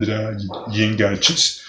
Andrea Yengercis